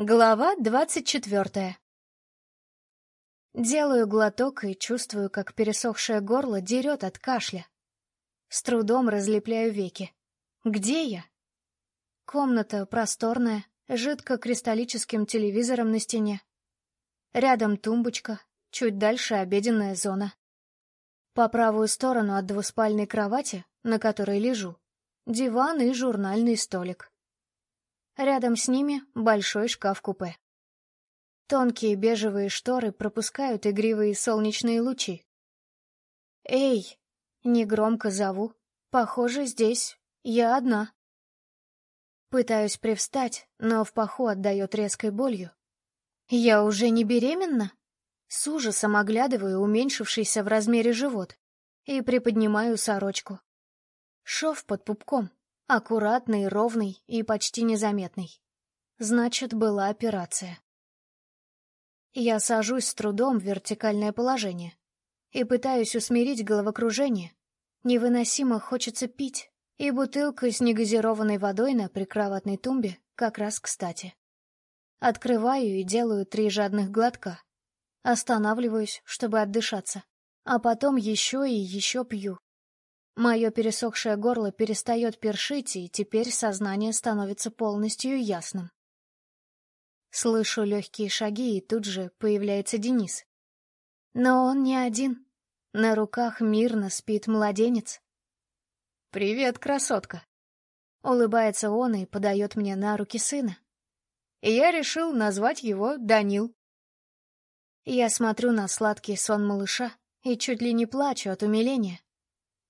Глава двадцать четвертая Делаю глоток и чувствую, как пересохшее горло дерет от кашля. С трудом разлепляю веки. Где я? Комната просторная, жидко-кристаллическим телевизором на стене. Рядом тумбочка, чуть дальше обеденная зона. По правую сторону от двуспальной кровати, на которой лежу, диван и журнальный столик. Рядом с ними большой шкаф-купе. Тонкие бежевые шторы пропускают игривые солнечные лучи. «Эй!» — негромко зову. «Похоже, здесь я одна». Пытаюсь привстать, но в паху отдает резкой болью. «Я уже не беременна?» С ужасом оглядываю уменьшившийся в размере живот и приподнимаю сорочку. Шов под пупком. Аккуратный, ровный и почти незаметный. Значит, была операция. Я сажусь с трудом в вертикальное положение и пытаюсь усмирить головокружение. Невыносимо хочется пить, и бутылка с негазированной водой на прикроватной тумбе как раз кстати. Открываю и делаю три жадных глотка. Останавливаюсь, чтобы отдышаться, а потом еще и еще пью. Мое пересохшее горло перестает першить, и теперь сознание становится полностью ясным. Слышу легкие шаги, и тут же появляется Денис. Но он не один. На руках мирно спит младенец. «Привет, красотка!» Улыбается он и подает мне на руки сына. И я решил назвать его Данил. Я смотрю на сладкий сон малыша и чуть ли не плачу от умиления.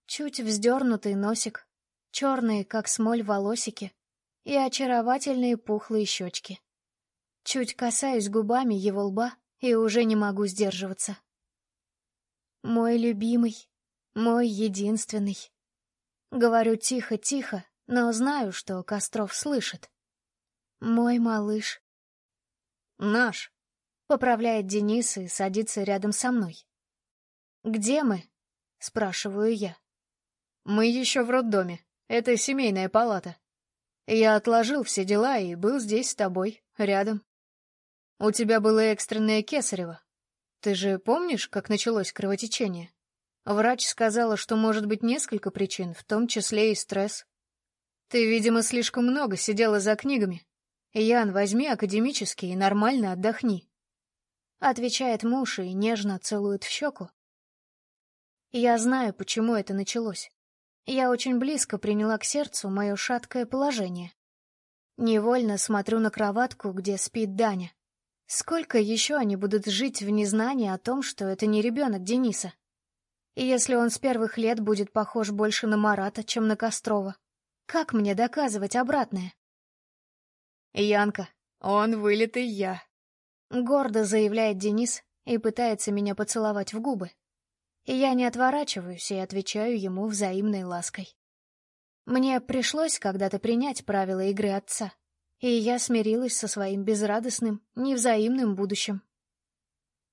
Чуть вздернутый носик, черные, как смоль, волосики и очаровательные пухлые щечки. Чуть касаюсь губами его лба и уже не могу сдерживаться. Мой любимый, мой единственный. Говорю тихо-тихо, но знаю, что Костров слышит. Мой малыш. Наш, поправляет Денис и садится рядом со мной. Где мы? спрашиваю я. Мы еще в роддоме. Это семейная палата. Я отложил все дела и был здесь с тобой, рядом. У тебя было экстренное кесарево. Ты же помнишь, как началось кровотечение? Врач сказала, что может быть несколько причин, в том числе и стресс. Ты, видимо, слишком много сидела за книгами. Ян, возьми академический и нормально отдохни. Отвечает муж и нежно целует в щеку. Я знаю, почему это началось. Я очень близко приняла к сердцу мое шаткое положение. Невольно смотрю на кроватку, где спит Даня. Сколько еще они будут жить в незнании о том, что это не ребенок Дениса? И если он с первых лет будет похож больше на Марата, чем на Кострова, как мне доказывать обратное? «Янка, он вылитый я», — гордо заявляет Денис и пытается меня поцеловать в губы и я не отворачиваюсь и отвечаю ему взаимной лаской. Мне пришлось когда-то принять правила игры отца, и я смирилась со своим безрадостным, невзаимным будущим.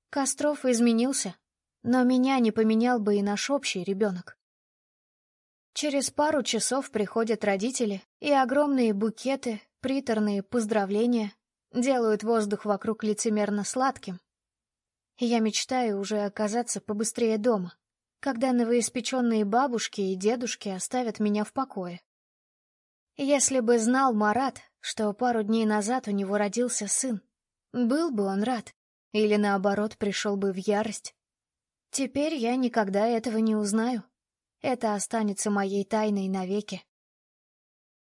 Костров изменился, но меня не поменял бы и наш общий ребенок. Через пару часов приходят родители, и огромные букеты, приторные поздравления делают воздух вокруг лицемерно сладким, я мечтаю уже оказаться побыстрее дома, когда новоиспеченные бабушки и дедушки оставят меня в покое. Если бы знал Марат, что пару дней назад у него родился сын, был бы он рад, или наоборот пришел бы в ярость. Теперь я никогда этого не узнаю. Это останется моей тайной навеки.